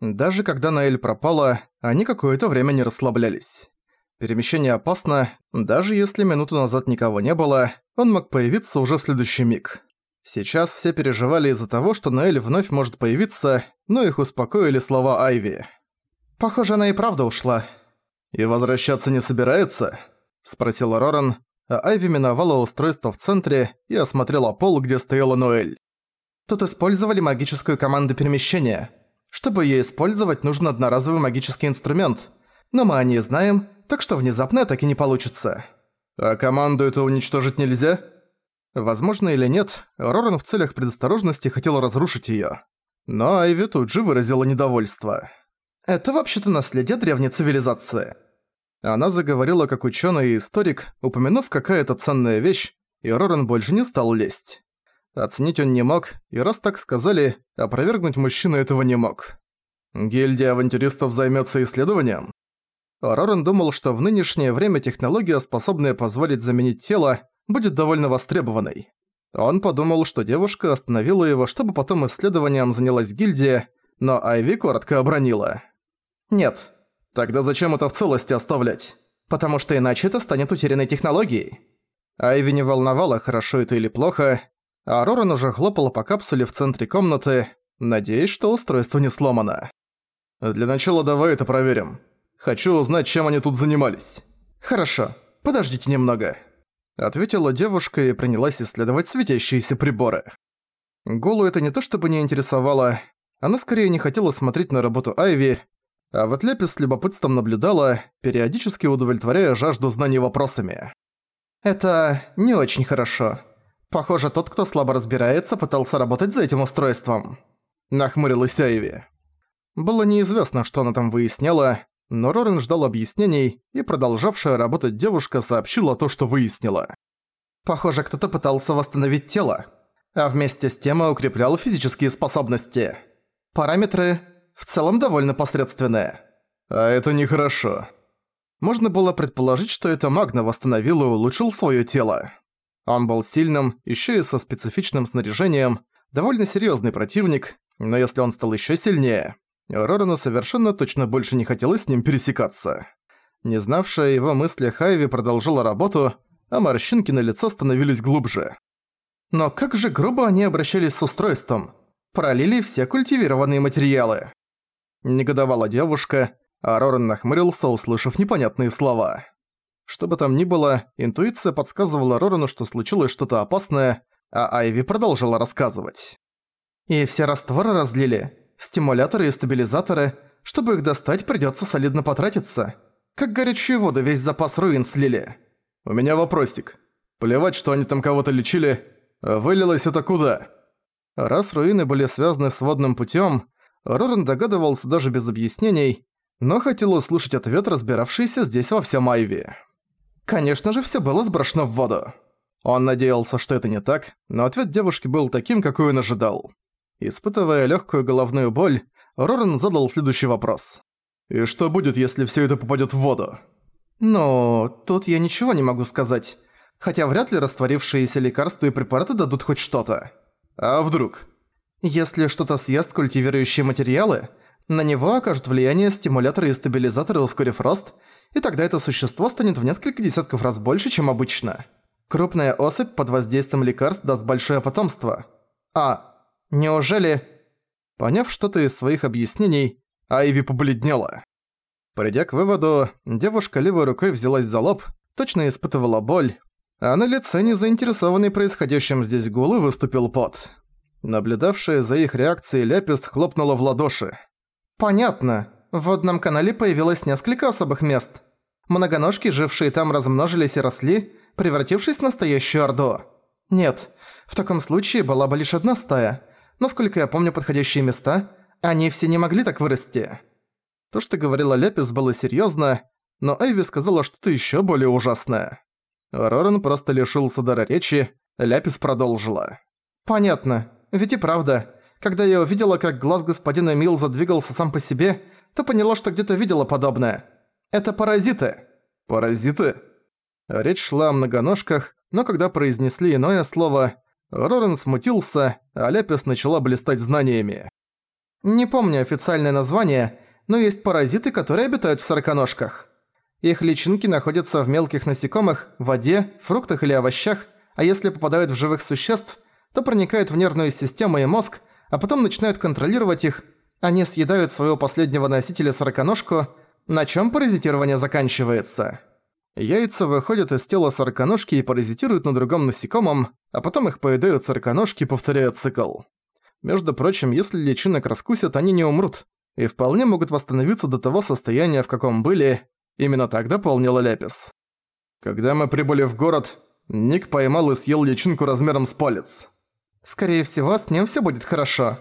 Даже когда Наэль пропала, они какое-то время не расслаблялись. Перемещение опасно, даже если минуту назад никого не было, он мог появиться уже в следующий миг. Сейчас все переживали из-за того, что Наэль вновь может появиться, но их успокоили слова Айви. «Похоже, она и правда ушла». «И возвращаться не собирается?» – спросил Роран, а Айви миновала устройство в центре и осмотрела пол, где стояла Ноэль. «Тут использовали магическую команду перемещения. Чтобы её использовать, нужен одноразовый магический инструмент. Но мы о ней знаем, так что внезапно так и не получится». «А команду эту уничтожить нельзя?» Возможно или нет, Роран в целях предосторожности хотел разрушить её. Но Айви тут же выразила недовольство. «Это вообще-то наследие древней цивилизации». Она заговорила как учёный и историк, упомянув какая-то ценная вещь, и Роран больше не стал лезть. Оценить он не мог, и раз так сказали, опровергнуть мужчина этого не мог. Гильдия авантюристов займётся исследованием? Роран думал, что в нынешнее время технология, способная позволить заменить тело, будет довольно востребованной. Он подумал, что девушка остановила его, чтобы потом исследованием занялась гильдия, но Айви коротко обронила. «Нет. Тогда зачем это в целости оставлять? Потому что иначе это станет утерянной технологией». Айви не волновала, хорошо это или плохо, а Роран уже хлопала по капсуле в центре комнаты, надеясь, что устройство не сломано. «Для начала давай это проверим. Хочу узнать, чем они тут занимались». «Хорошо. Подождите немного». Ответила девушка и принялась исследовать светящиеся приборы. Голу это не то чтобы не интересовало, она скорее не хотела смотреть на работу Айви, а вот Лепис с любопытством наблюдала, периодически удовлетворяя жажду знаний вопросами. «Это не очень хорошо. Похоже, тот, кто слабо разбирается, пытался работать за этим устройством», — нахмурилась Айви. Было неизвестно, что она там выясняла, но Рорен ждал объяснений, и продолжавшая работать девушка сообщила то, что выяснила. Похоже, кто-то пытался восстановить тело, а вместе с тем и укреплял физические способности. Параметры в целом довольно посредственные. А это нехорошо. Можно было предположить, что это Магна восстановил и улучшил своё тело. Он был сильным, ещё и со специфичным снаряжением, довольно серьёзный противник, но если он стал ещё сильнее, Рорану совершенно точно больше не хотелось с ним пересекаться. Не знавшая его мысли Хайви продолжила работу, а морщинки на лицо становились глубже. Но как же грубо они обращались с устройством. Пролили все культивированные материалы. Негодовала девушка, а Роран нахмурился, услышав непонятные слова. Что бы там ни было, интуиция подсказывала Рорану, что случилось что-то опасное, а Айви продолжила рассказывать. «И все растворы разлили, стимуляторы и стабилизаторы. Чтобы их достать, придётся солидно потратиться. Как горячую воду весь запас руин слили. У меня вопросик. Плевать, что они там кого-то лечили. Вылилось это куда? Раз руины были связаны с водным путём, Роран догадывался даже без объяснений, но хотел услышать ответ, разбиравшийся здесь во всем Айви. Конечно же, всё было сброшено в воду. Он надеялся, что это не так, но ответ девушки был таким, какой он ожидал. Испытывая легкую головную боль, Роран задал следующий вопрос. «И что будет, если все это попадет в воду?» «Ну, тут я ничего не могу сказать. Хотя вряд ли растворившиеся лекарства и препараты дадут хоть что-то. А вдруг?» «Если что-то съест культивирующие материалы, на него окажут влияние стимуляторы и стабилизаторы, ускорив рост, и тогда это существо станет в несколько десятков раз больше, чем обычно. Крупная особь под воздействием лекарств даст большое потомство. А Неужели...» Поняв что-то из своих объяснений, Айви побледнела. Придя к выводу, девушка левой рукой взялась за лоб, точно испытывала боль, а на лице незаинтересованный происходящим здесь гулы выступил пот. Наблюдавшая за их реакцией Ляпис хлопнула в ладоши. «Понятно. В водном канале появилось несколько особых мест. Многоножки, жившие там, размножились и росли, превратившись в настоящую орду. Нет, в таком случае была бы лишь одна стая, Насколько я помню подходящие места, они все не могли так вырасти. То, что говорила Лепис, было серьёзно, но Эйви сказала что-то ещё более ужасное. Роран просто лишился дара речи, Ляпис продолжила. «Понятно. Ведь и правда. Когда я увидела, как глаз господина Мил задвигался сам по себе, то поняла, что где-то видела подобное. Это паразиты». «Паразиты?» Речь шла о многоножках, но когда произнесли иное слово, Рорен смутился, а Ляпис начала блистать знаниями. Не помню официальное название, но есть паразиты, которые обитают в сороконожках. Их личинки находятся в мелких насекомых, воде, фруктах или овощах, а если попадают в живых существ, то проникают в нервную систему и мозг, а потом начинают контролировать их, они съедают своего последнего носителя сороконожку, на чем паразитирование заканчивается. Яйца выходят из тела сороконожки и паразитируют на другом насекомом, а потом их поедают сороконожки, повторяя цикл. Между прочим, если личинок раскусят, они не умрут, и вполне могут восстановиться до того состояния, в каком были. Именно так дополнила Ляпис. Когда мы прибыли в город, Ник поймал и съел личинку размером с палец. Скорее всего, с ним все будет хорошо.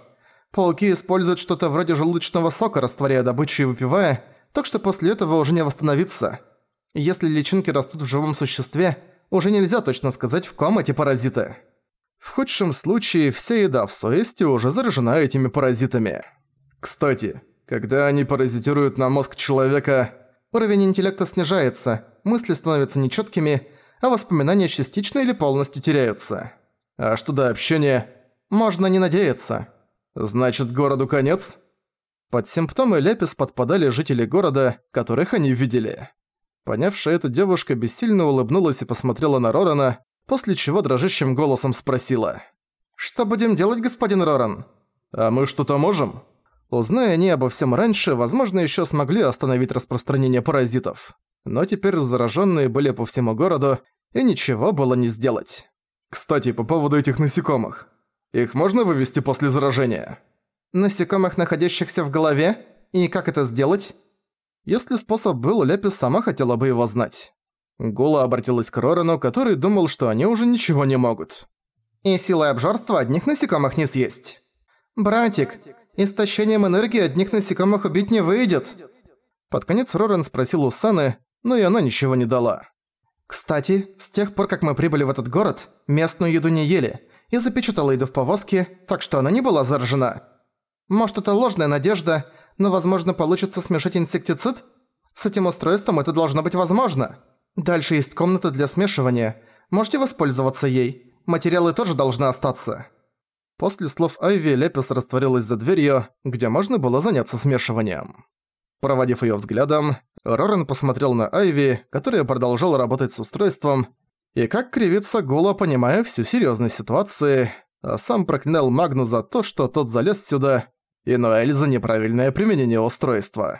Пауки используют что-то вроде желудочного сока, растворяя добычу и выпивая, так что после этого уже не восстановиться. Если личинки растут в живом существе, уже нельзя точно сказать, в ком эти паразиты. В худшем случае, вся еда в Суэсте уже заражена этими паразитами. Кстати, когда они паразитируют на мозг человека, уровень интеллекта снижается, мысли становятся нечеткими, а воспоминания частично или полностью теряются. А что до общения, можно не надеяться. Значит, городу конец? Под симптомы Лепис подпадали жители города, которых они видели. Понявшая это девушка бессильно улыбнулась и посмотрела на Рорана, после чего дрожащим голосом спросила. «Что будем делать, господин Роран?» «А мы что-то можем?» Узная они обо всем раньше, возможно, еще смогли остановить распространение паразитов. Но теперь зараженные были по всему городу, и ничего было не сделать. Кстати, по поводу этих насекомых. Их можно вывести после заражения? Насекомых, находящихся в голове? И как это сделать? Если способ был, Ляпис сама хотела бы его знать. Гула обратилась к Рорану, который думал, что они уже ничего не могут. «И силой обжорства одних насекомых не съесть». «Братик, истощением энергии одних насекомых убить не выйдет». Под конец Роран спросил у Саны, но и она ничего не дала. «Кстати, с тех пор, как мы прибыли в этот город, местную еду не ели, и запечатала еду в повозке, так что она не была заражена. Может, это ложная надежда, но, возможно, получится смешать инсектицид? С этим устройством это должно быть возможно. Дальше есть комната для смешивания. Можете воспользоваться ей. Материалы тоже должны остаться». После слов Айви Лепис растворилась за дверью, где можно было заняться смешиванием. Проводив её взглядом, Рорен посмотрел на Айви, которая продолжала работать с устройством, и как кривится Гула, понимая всю серьёзность ситуации, а сам проклинал Магну за то, что тот залез сюда, и Ноэль за неправильное применение устройства.